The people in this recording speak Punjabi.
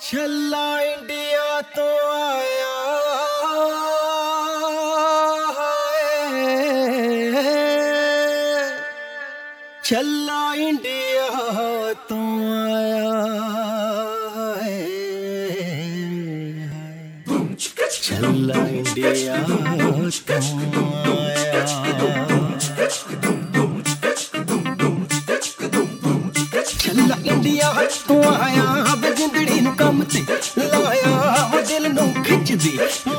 ਛੱਲਾ ਇੰਡੀਆ ਤੋਂ ਆਇਆ। ਛੱਲਾ ਇੰਡੀਆ ਤੋਂ ਆਇਆ ਛੱਲਾ ਇੰਡੀਆ ਤੋਂ ਆਇਆ। ਛੱਲਾ ਇੰਡੀਆ ਤੋਂ ਆਇਆ। Easy.